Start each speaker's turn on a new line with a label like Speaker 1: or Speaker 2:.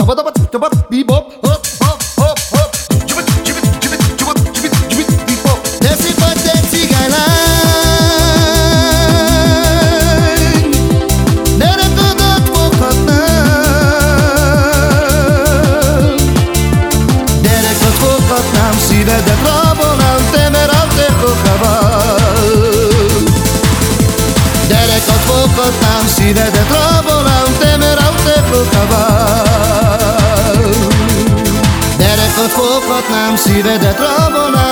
Speaker 1: Taba taba taba bebop hop hop hop hop Chibit chibit chibit chibit chibit chibit bebop Dance it but dance cigány Nerek adat foghatnám Derekat foghatnám szívedet rabolnám Te mert a te foghatnám szívedet rabolnám Te mert a te foghatnám Foghatnám szívedet, fokava